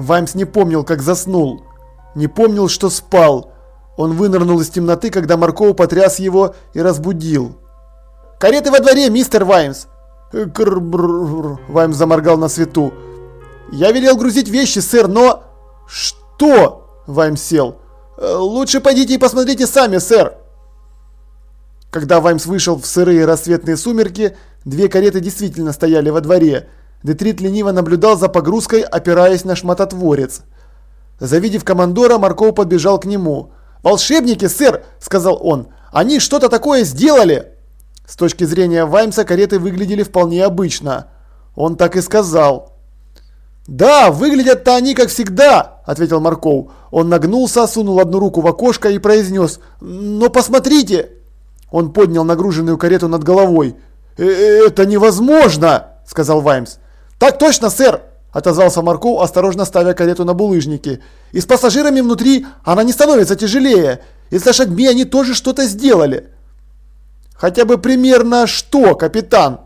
Ваймс не помнил, как заснул. Не помнил, что спал. Он вынырнул из темноты, когда Марков потряс его и разбудил. «Кареты во дворе, мистер Ваймс!» Ваймс заморгал на свету. «Я велел грузить вещи, сэр, но...» «Что?» Ваймс сел. «Э, «Лучше пойдите и посмотрите сами, сэр!» Когда Ваймс вышел в сырые рассветные сумерки, две кареты действительно стояли во дворе. Детрит лениво наблюдал за погрузкой, опираясь на шмототворец. Завидев командора, Марков подбежал к нему. «Волшебники, сэр!» – сказал он. «Они что-то такое сделали!» С точки зрения Ваймса кареты выглядели вполне обычно. Он так и сказал. «Да, выглядят-то они как всегда», – ответил Марков. Он нагнулся, сунул одну руку в окошко и произнес. «Но посмотрите!» Он поднял нагруженную карету над головой. «Э «Это невозможно!» – сказал Ваймс. «Так точно, сэр!» – отозвался Марков, осторожно ставя карету на булыжники. «И с пассажирами внутри она не становится тяжелее. И с лошадьми они тоже что-то сделали». «Хотя бы примерно что, капитан?»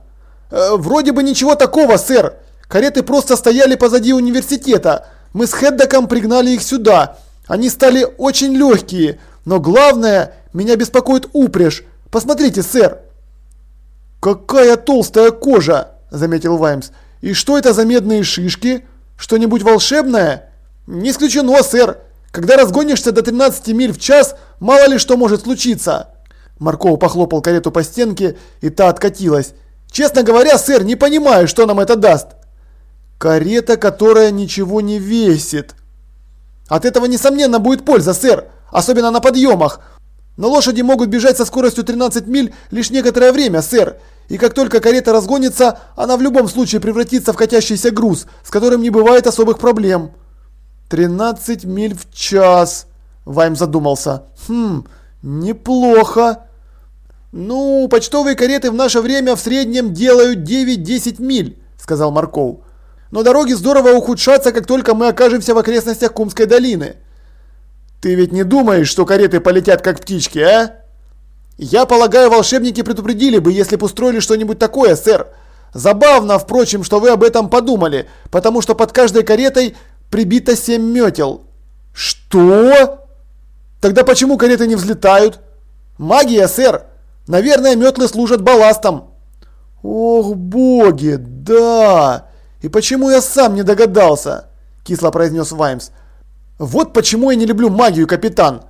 э, «Вроде бы ничего такого, сэр. Кареты просто стояли позади университета. Мы с Хеддоком пригнали их сюда. Они стали очень легкие. Но главное, меня беспокоит упряжь. Посмотрите, сэр!» «Какая толстая кожа!» – заметил Ваймс. «И что это за медные шишки? Что-нибудь волшебное?» «Не исключено, сэр! Когда разгонишься до 13 миль в час, мало ли что может случиться!» Марков похлопал карету по стенке, и та откатилась. «Честно говоря, сэр, не понимаю, что нам это даст!» «Карета, которая ничего не весит!» «От этого, несомненно, будет польза, сэр! Особенно на подъемах! Но лошади могут бежать со скоростью 13 миль лишь некоторое время, сэр. И как только карета разгонится, она в любом случае превратится в катящийся груз, с которым не бывает особых проблем. 13 миль в час. Вайм задумался. Хм, неплохо. Ну, почтовые кареты в наше время в среднем делают 9-10 миль, сказал Марков. Но дороги здорово ухудшатся, как только мы окажемся в окрестностях Кумской долины. Ты ведь не думаешь, что кареты полетят как птички, а? Я полагаю, волшебники предупредили бы, если бы устроили что-нибудь такое, сэр. Забавно, впрочем, что вы об этом подумали, потому что под каждой каретой прибито семь метел. Что? Тогда почему кареты не взлетают? Магия, сэр. Наверное, метлы служат балластом. Ох, боги, да. И почему я сам не догадался? Кисло произнес Ваймс. Вот почему я не люблю магию, капитан.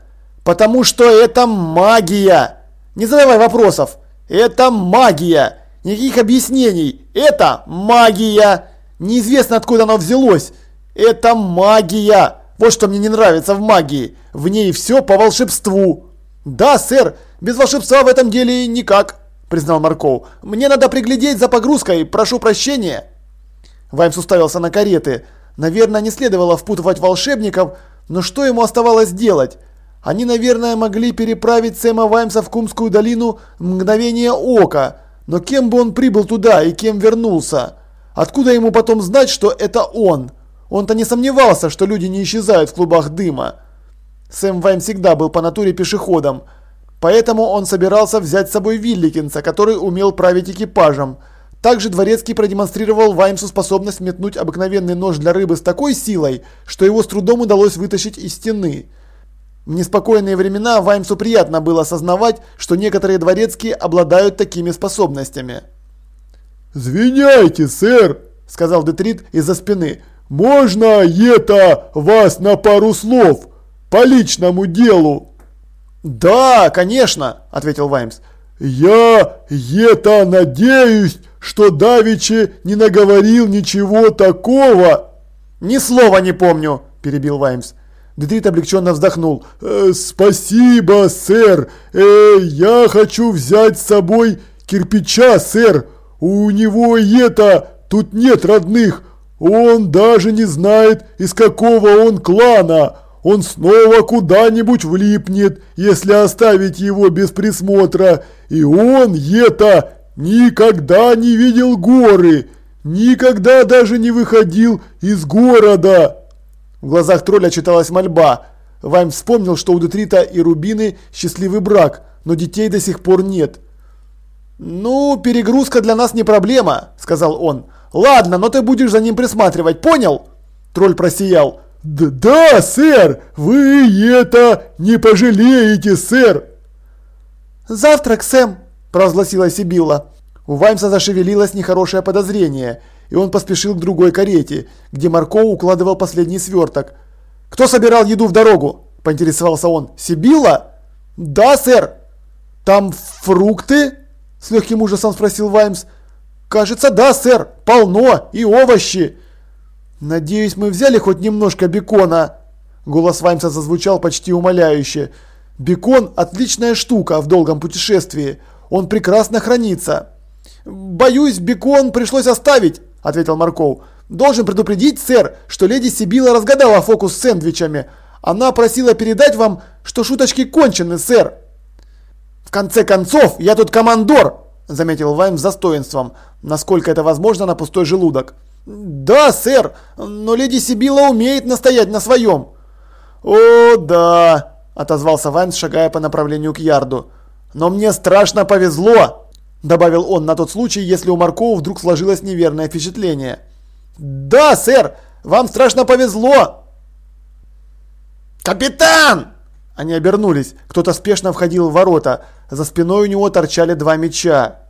Потому что это магия. Не задавай вопросов. Это магия. Никаких объяснений. Это магия. Неизвестно откуда оно взялось. Это магия. Вот что мне не нравится в магии. В ней все по волшебству. Да, сэр, без волшебства в этом деле никак, признал Марков. Мне надо приглядеть за погрузкой, прошу прощения. Ваймс уставился на кареты. Наверное, не следовало впутывать волшебников, но что ему оставалось делать? Они, наверное, могли переправить Сэма Ваймса в Кумскую долину мгновение ока, но кем бы он прибыл туда и кем вернулся? Откуда ему потом знать, что это он? Он-то не сомневался, что люди не исчезают в клубах дыма. Сэм Вайм всегда был по натуре пешеходом, поэтому он собирался взять с собой Вилликинса, который умел править экипажем – также Дворецкий продемонстрировал Ваймсу способность метнуть обыкновенный нож для рыбы с такой силой, что его с трудом удалось вытащить из стены. В неспокойные времена Ваймсу приятно было осознавать, что некоторые дворецкие обладают такими способностями. «Звиняйте, сэр!» – сказал Детрит из-за спины. «Можно это вас на пару слов? По личному делу?» «Да, конечно!» – ответил Ваймс. «Я это надеюсь, что Давичи не наговорил ничего такого!» «Ни слова не помню!» – перебил Ваймс. Детрит облегченно вздохнул. «Э, «Спасибо, сэр! Э, я хочу взять с собой кирпича, сэр! У него это, тут нет родных! Он даже не знает, из какого он клана! Он снова куда-нибудь влипнет, если оставить его без присмотра! И он это никогда не видел горы, никогда даже не выходил из города. В глазах тролля читалась мольба. Вайм вспомнил, что у Детрита и Рубины счастливый брак, но детей до сих пор нет. «Ну, перегрузка для нас не проблема», – сказал он. «Ладно, но ты будешь за ним присматривать, понял?» Тролль просиял. «Да, сэр, вы это не пожалеете, сэр!» «Завтрак, Сэм!» – провозгласила Сибилла. У Ваймса зашевелилось нехорошее подозрение, и он поспешил к другой карете, где Марко укладывал последний сверток. «Кто собирал еду в дорогу?» – поинтересовался он. «Сибилла?» «Да, сэр!» «Там фрукты?» – с легким ужасом спросил Ваймс. «Кажется, да, сэр, полно, и овощи!» «Надеюсь, мы взяли хоть немножко бекона?» Голос Ваймса зазвучал почти умоляюще. «Бекон – отличная штука в долгом путешествии. Он прекрасно хранится». «Боюсь, бекон пришлось оставить», – ответил Марков. «Должен предупредить, сэр, что леди Сибила разгадала фокус с сэндвичами. Она просила передать вам, что шуточки кончены, сэр». «В конце концов, я тут командор», – заметил Ваймс с достоинством, насколько это возможно на пустой желудок. «Да, сэр, но леди Сибила умеет настоять на своем». «О, да», – отозвался Ваймс, шагая по направлению к ярду. «Но мне страшно повезло», – добавил он на тот случай, если у Маркова вдруг сложилось неверное впечатление. «Да, сэр, вам страшно повезло!» «Капитан!» Они обернулись. Кто-то спешно входил в ворота. За спиной у него торчали два меча.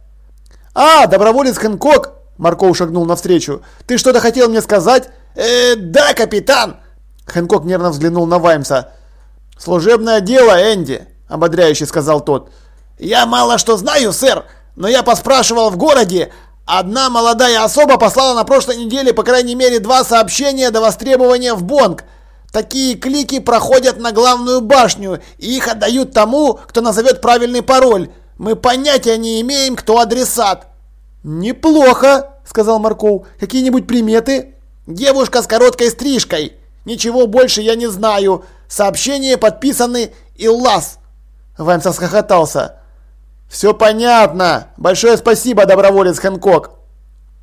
«А, доброволец Хэнкок!» Марков шагнул навстречу. «Ты что-то хотел мне сказать?» «Э, да, капитан!» Хэнкок нервно взглянул на Ваймса. «Служебное дело, Энди!» – ободряюще сказал тот. «Я мало что знаю, сэр, но я поспрашивал в городе. Одна молодая особа послала на прошлой неделе по крайней мере два сообщения до востребования в Бонг. Такие клики проходят на главную башню, и их отдают тому, кто назовет правильный пароль. Мы понятия не имеем, кто адресат». «Неплохо», – сказал Марков. «Какие-нибудь приметы?» «Девушка с короткой стрижкой. Ничего больше я не знаю. Сообщения подписаны Иллас». Ваймс расхохотался. «Все понятно. Большое спасибо, доброволец Хэнкок».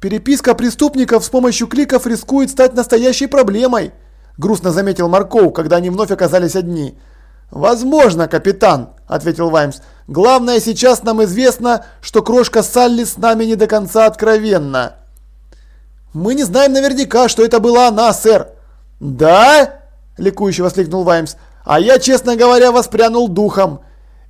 «Переписка преступников с помощью кликов рискует стать настоящей проблемой», – грустно заметил Марков, когда они вновь оказались одни. «Возможно, капитан», – ответил Ваймс. Главное, сейчас нам известно, что крошка Салли с нами не до конца откровенна. Мы не знаем наверняка, что это была она, сэр. Да? Ликующе воскликнул Ваймс. А я, честно говоря, воспрянул духом.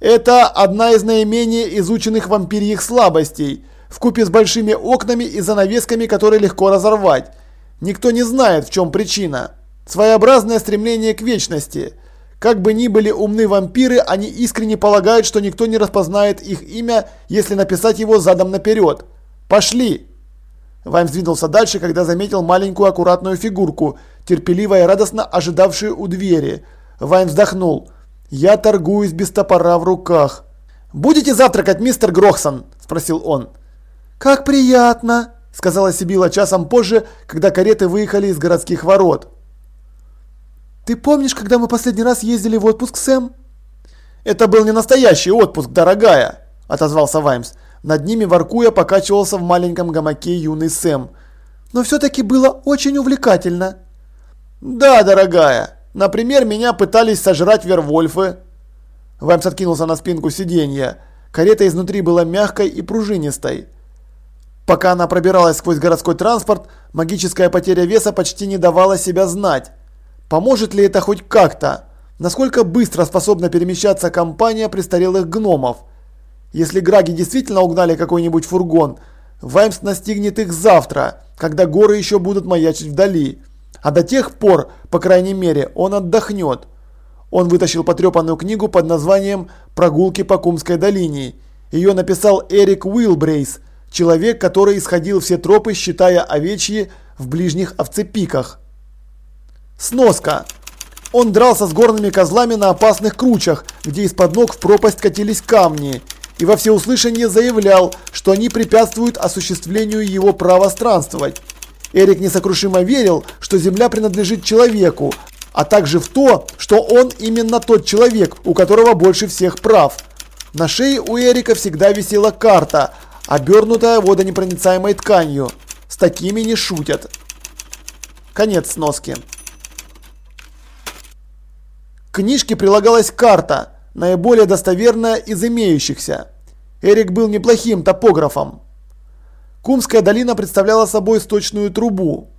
Это одна из наименее изученных вампирьих слабостей, вкупе с большими окнами и занавесками, которые легко разорвать. Никто не знает, в чем причина. Своеобразное стремление к вечности – как бы ни были умны вампиры, они искренне полагают, что никто не распознает их имя, если написать его задом наперед. Пошли!» Вайм сдвинулся дальше, когда заметил маленькую аккуратную фигурку, терпеливо и радостно ожидавшую у двери. Вайм вздохнул. «Я торгуюсь без топора в руках». «Будете завтракать, мистер Грохсон?» – спросил он. «Как приятно!» – сказала Сибила часом позже, когда кареты выехали из городских ворот. «Ты помнишь, когда мы последний раз ездили в отпуск, Сэм?» «Это был не настоящий отпуск, дорогая!» – отозвался Ваймс. Над ними, воркуя, покачивался в маленьком гамаке юный Сэм. «Но все-таки было очень увлекательно!» «Да, дорогая! Например, меня пытались сожрать вервольфы!» Ваймс откинулся на спинку сиденья. Карета изнутри была мягкой и пружинистой. Пока она пробиралась сквозь городской транспорт, магическая потеря веса почти не давала себя знать. Поможет ли это хоть как-то? Насколько быстро способна перемещаться компания престарелых гномов? Если Граги действительно угнали какой-нибудь фургон, Ваймс настигнет их завтра, когда горы еще будут маячить вдали. А до тех пор, по крайней мере, он отдохнет. Он вытащил потрепанную книгу под названием «Прогулки по Кумской долине». Ее написал Эрик Уилбрейс, человек, который исходил все тропы, считая овечьи в ближних овцепиках. Сноска. Он дрался с горными козлами на опасных кручах, где из-под ног в пропасть катились камни, и во всеуслышание заявлял, что они препятствуют осуществлению его права странствовать. Эрик несокрушимо верил, что земля принадлежит человеку, а также в то, что он именно тот человек, у которого больше всех прав. На шее у Эрика всегда висела карта, обернутая водонепроницаемой тканью. С такими не шутят. Конец сноски. К книжке прилагалась карта, наиболее достоверная из имеющихся. Эрик был неплохим топографом. Кумская долина представляла собой сточную трубу.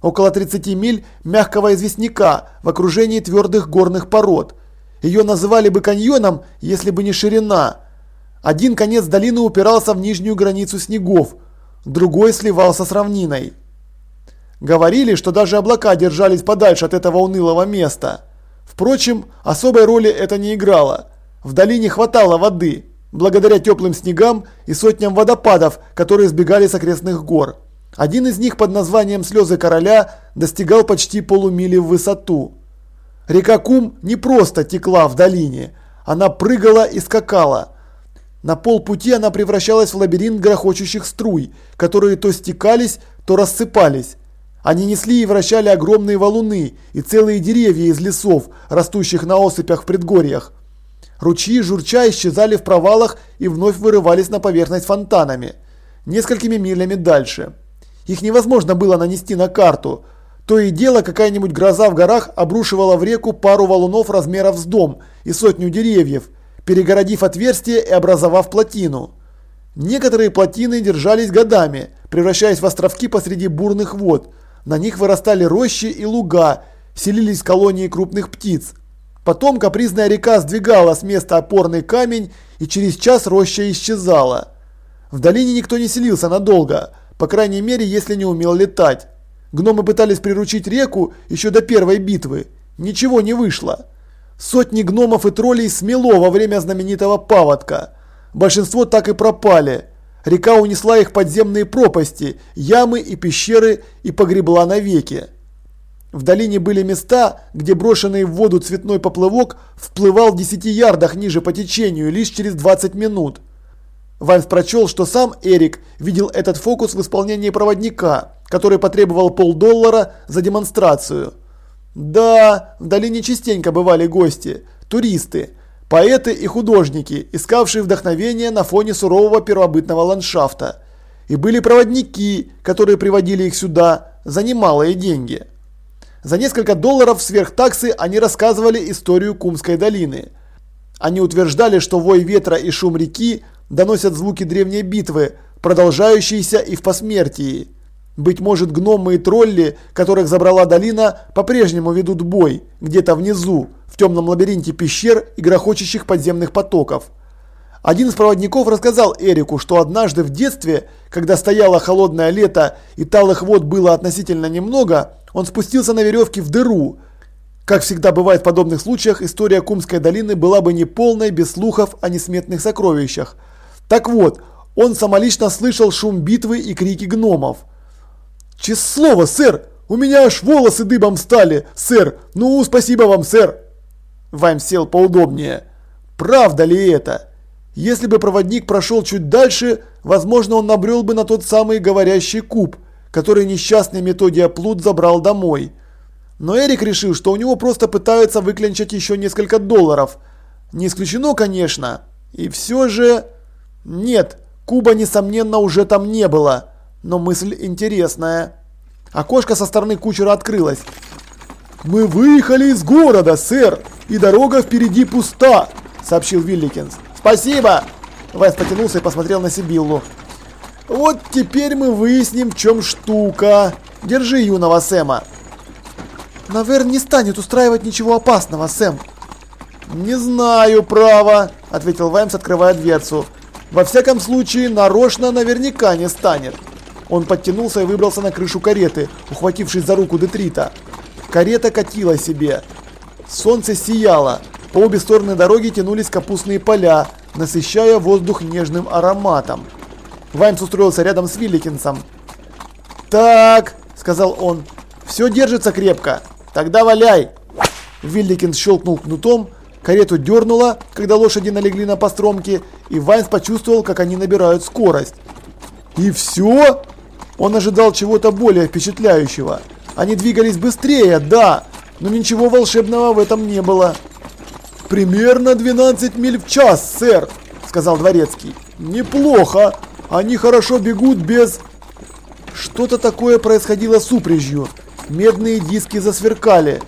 около 30 миль мягкого известняка в окружении твердых горных пород. Ее называли бы каньоном, если бы не ширина. Один конец долины упирался в нижнюю границу снегов, другой сливался с равниной. Говорили, что даже облака держались подальше от этого унылого места. Впрочем, особой роли это не играло. В долине хватало воды, благодаря теплым снегам и сотням водопадов, которые сбегали с окрестных гор. Один из них под названием «Слезы короля» достигал почти полумили в высоту. Река Кум не просто текла в долине, она прыгала и скакала. На полпути она превращалась в лабиринт грохочущих струй, которые то стекались, то рассыпались. Они несли и вращали огромные валуны и целые деревья из лесов, растущих на осыпях в предгорьях. Ручьи журча исчезали в провалах и вновь вырывались на поверхность фонтанами, несколькими милями дальше. Их невозможно было нанести на карту. То и дело какая-нибудь гроза в горах обрушивала в реку пару валунов размеров с дом и сотню деревьев, перегородив отверстие и образовав плотину. Некоторые плотины держались годами, превращаясь в островки посреди бурных вод – на них вырастали рощи и луга, селились колонии крупных птиц. Потом капризная река сдвигала с места опорный камень, и через час роща исчезала. В долине никто не селился надолго, по крайней мере, если не умел летать. Гномы пытались приручить реку еще до первой битвы. Ничего не вышло. Сотни гномов и троллей смело во время знаменитого паводка. Большинство так и пропали. Река унесла их подземные пропасти, ямы и пещеры и погребла навеки. В долине были места, где брошенный в воду цветной поплывок вплывал в 10 ярдах ниже по течению лишь через 20 минут. Вайнс прочел, что сам Эрик видел этот фокус в исполнении проводника, который потребовал полдоллара за демонстрацию. Да, в долине частенько бывали гости, туристы, Поэты и художники, искавшие вдохновение на фоне сурового первобытного ландшафта. И были проводники, которые приводили их сюда за немалые деньги. За несколько долларов сверх таксы они рассказывали историю Кумской долины. Они утверждали, что вой ветра и шум реки доносят звуки древней битвы, продолжающиеся и в посмертии. Быть может, гномы и тролли, которых забрала долина, по-прежнему ведут бой, где-то внизу, в темном лабиринте пещер и грохочущих подземных потоков. Один из проводников рассказал Эрику, что однажды в детстве, когда стояло холодное лето и талых вод было относительно немного, он спустился на веревке в дыру. Как всегда бывает в подобных случаях, история Кумской долины была бы неполной без слухов о несметных сокровищах. Так вот, он самолично слышал шум битвы и крики гномов. «Честное слово, сэр! У меня аж волосы дыбом стали, сэр! Ну, спасибо вам, сэр!» Вайм сел поудобнее. «Правда ли это? Если бы проводник прошел чуть дальше, возможно, он набрел бы на тот самый говорящий куб, который несчастный Методия Плут забрал домой. Но Эрик решил, что у него просто пытаются выклянчить еще несколько долларов. Не исключено, конечно. И все же... Нет, куба, несомненно, уже там не было но мысль интересная. Окошко со стороны кучера открылось. «Мы выехали из города, сэр, и дорога впереди пуста», – сообщил Вилликинс. «Спасибо!» Вайс потянулся и посмотрел на Сибиллу. «Вот теперь мы выясним, в чем штука. Держи юного Сэма». «Наверное, не станет устраивать ничего опасного, Сэм». «Не знаю, право», – ответил Ваймс, открывая дверцу. «Во всяком случае, нарочно наверняка не станет». Он подтянулся и выбрался на крышу кареты, ухватившись за руку Детрита. Карета катила себе. Солнце сияло. По обе стороны дороги тянулись капустные поля, насыщая воздух нежным ароматом. Ваймс устроился рядом с Вилликинсом. «Так», — сказал он, — «все держится крепко. Тогда валяй!» Вилликинс щелкнул кнутом, карету дернуло, когда лошади налегли на постромки, и Ваймс почувствовал, как они набирают скорость. «И все?» Он ожидал чего-то более впечатляющего. Они двигались быстрее, да, но ничего волшебного в этом не было. «Примерно 12 миль в час, сэр», — сказал Дворецкий. «Неплохо. Они хорошо бегут без...» Что-то такое происходило с упряжью. Медные диски засверкали.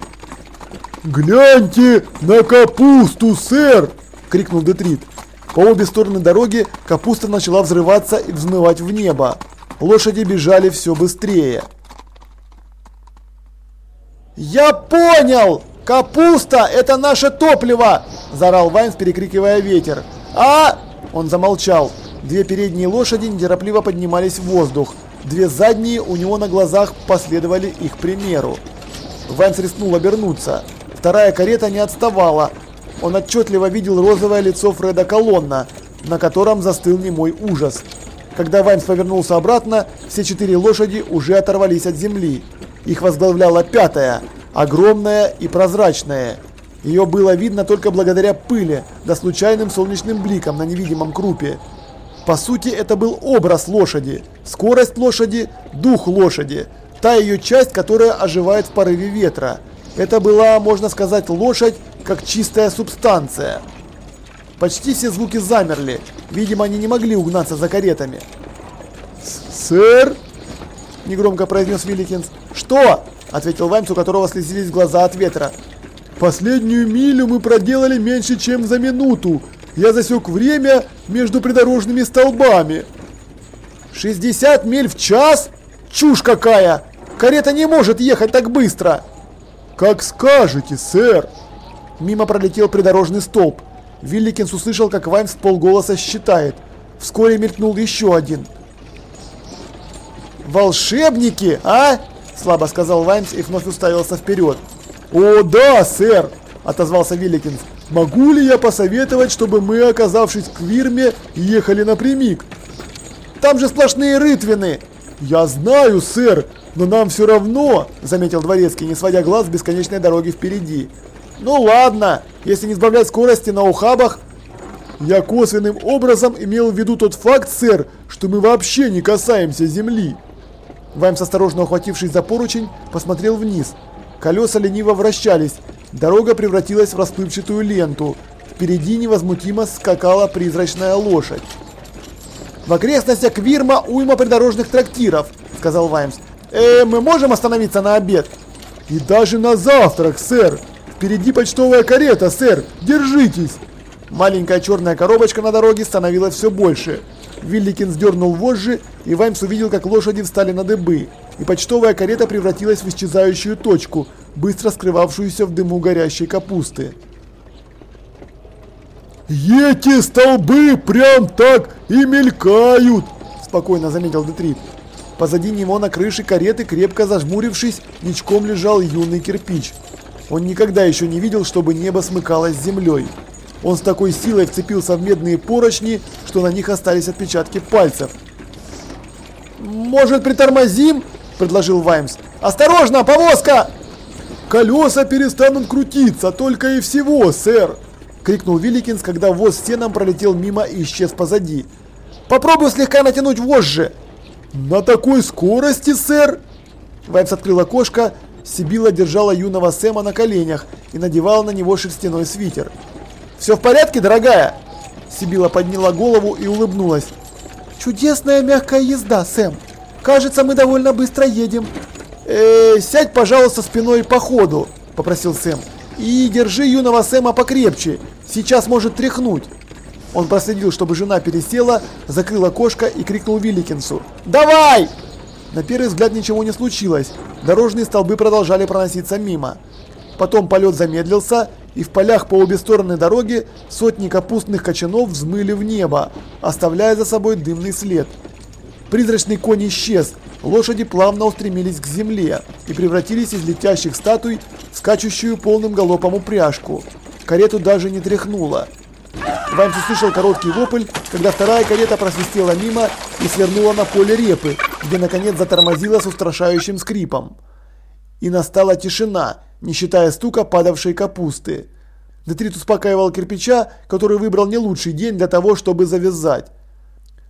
«Гляньте на капусту, сэр!» — крикнул Детрит. По обе стороны дороги капуста начала взрываться и взмывать в небо. Лошади бежали все быстрее. «Я понял! Капуста – это наше топливо!» – заорал Ваймс, перекрикивая ветер. «А!» – он замолчал. Две передние лошади неторопливо поднимались в воздух. Две задние у него на глазах последовали их примеру. Ваймс рискнул обернуться. Вторая карета не отставала. Он отчетливо видел розовое лицо Фреда Колонна, на котором застыл немой ужас. Когда Ваймс повернулся обратно, все четыре лошади уже оторвались от земли. Их возглавляла пятая, огромная и прозрачная. Ее было видно только благодаря пыли, да случайным солнечным бликам на невидимом крупе. По сути, это был образ лошади, скорость лошади, дух лошади, та ее часть, которая оживает в порыве ветра. Это была, можно сказать, лошадь, как чистая субстанция. Почти все звуки замерли. Видимо, они не могли угнаться за каретами. «Сэр?» – негромко произнес Вилликинс. «Что?» – ответил Ваймс, у которого слезились глаза от ветра. «Последнюю милю мы проделали меньше, чем за минуту. Я засек время между придорожными столбами». «60 миль в час? Чушь какая! Карета не может ехать так быстро!» «Как скажете, сэр!» Мимо пролетел придорожный столб. Вилликинс услышал, как Ваймс полголоса считает. Вскоре мелькнул еще один. «Волшебники, а?» – слабо сказал Ваймс и вновь уставился вперед. «О, да, сэр!» – отозвался Вилликинс. «Могу ли я посоветовать, чтобы мы, оказавшись в Квирме, ехали напрямик?» «Там же сплошные рытвины!» «Я знаю, сэр, но нам все равно!» – заметил Дворецкий, не сводя глаз с бесконечной дороги впереди. Ну ладно, если не сбавлять скорости на ухабах. Я косвенным образом имел в виду тот факт, сэр, что мы вообще не касаемся земли. Ваймс, осторожно ухватившись за поручень, посмотрел вниз. Колеса лениво вращались, дорога превратилась в расплывчатую ленту. Впереди невозмутимо скакала призрачная лошадь. «В окрестностях Квирма уйма придорожных трактиров», — сказал Ваймс. «Э, мы можем остановиться на обед?» «И даже на завтрак, сэр!» Впереди почтовая карета, сэр! Держитесь!» Маленькая черная коробочка на дороге становилась все больше. Вилликин сдернул вожжи, и Ваймс увидел, как лошади встали на дыбы, и почтовая карета превратилась в исчезающую точку, быстро скрывавшуюся в дыму горящей капусты. «Эти столбы прям так и мелькают!» – спокойно заметил Детрит. Позади него на крыше кареты, крепко зажмурившись, ничком лежал юный кирпич. Он никогда еще не видел, чтобы небо смыкалось с землей. Он с такой силой вцепился в медные поручни, что на них остались отпечатки пальцев. «Может, притормозим?» – предложил Ваймс. «Осторожно, повозка!» «Колеса перестанут крутиться, только и всего, сэр!» – крикнул Вилликинс, когда воз стеном пролетел мимо и исчез позади. «Попробую слегка натянуть вожжи!» «На такой скорости, сэр?» Ваймс открыл окошко Сибила держала юного Сэма на коленях и надевала на него шерстяной свитер. «Все в порядке, дорогая?» Сибила подняла голову и улыбнулась. «Чудесная мягкая езда, Сэм. Кажется, мы довольно быстро едем». «Э, «Сядь, пожалуйста, спиной по ходу», – попросил Сэм. «И держи юного Сэма покрепче. Сейчас может тряхнуть». Он проследил, чтобы жена пересела, закрыла окошко и крикнул Вилликинсу. «Давай!» На первый взгляд ничего не случилось. Дорожные столбы продолжали проноситься мимо. Потом полет замедлился, и в полях по обе стороны дороги сотни капустных кочанов взмыли в небо, оставляя за собой дымный след. Призрачный конь исчез, лошади плавно устремились к земле и превратились из летящих статуй в скачущую полным галопом упряжку. Карету даже не тряхнуло. Ваймс услышал короткий вопль, когда вторая карета просвистела мимо и свернула на поле репы, где наконец затормозила с устрашающим скрипом. И настала тишина, не считая стука падавшей капусты. Детрит успокаивал кирпича, который выбрал не лучший день для того, чтобы завязать.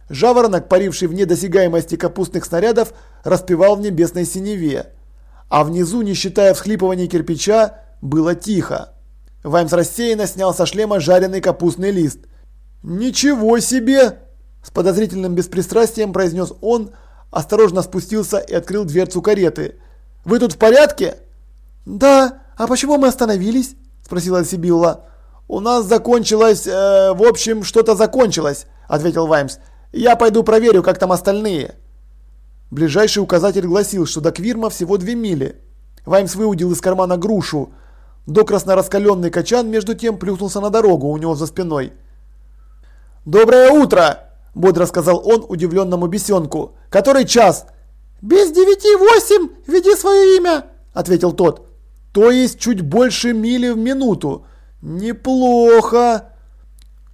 Жаворонок, паривший вне досягаемости капустных снарядов, распевал в небесной синеве. А внизу, не считая всхлипываний кирпича, было тихо. Ваймс рассеянно снял со шлема жареный капустный лист. «Ничего себе!» С подозрительным беспристрастием произнес он, осторожно спустился и открыл дверцу кареты. «Вы тут в порядке?» «Да. А почему мы остановились?» Спросила Сибилла. «У нас закончилось... Э, в общем, что-то закончилось», ответил Ваймс. «Я пойду проверю, как там остальные». Ближайший указатель гласил, что до Квирма всего две мили. Ваймс выудил из кармана грушу. Докрасно раскаленный качан между тем плюхнулся на дорогу у него за спиной. «Доброе утро!» – бодро сказал он удивленному бесенку. «Который час?» «Без девяти восемь, веди свое имя!» – ответил тот. «То есть чуть больше мили в минуту. Неплохо!»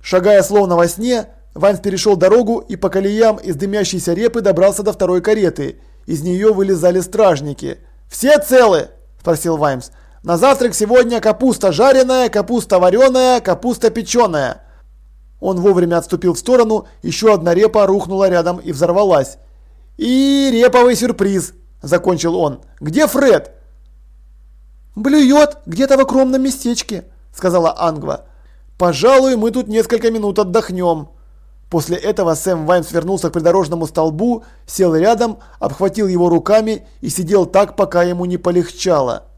Шагая словно во сне, Ваймс перешел дорогу и по колеям из дымящейся репы добрался до второй кареты. Из нее вылезали стражники. «Все целы?» – спросил Ваймс. «На завтрак сегодня капуста жареная, капуста вареная, капуста печеная». Он вовремя отступил в сторону, еще одна репа рухнула рядом и взорвалась. «И реповый сюрприз», – закончил он. «Где Фред?» «Блюет где-то в укромном местечке», – сказала Ангва. «Пожалуй, мы тут несколько минут отдохнем». После этого Сэм Ваймс вернулся к придорожному столбу, сел рядом, обхватил его руками и сидел так, пока ему не полегчало.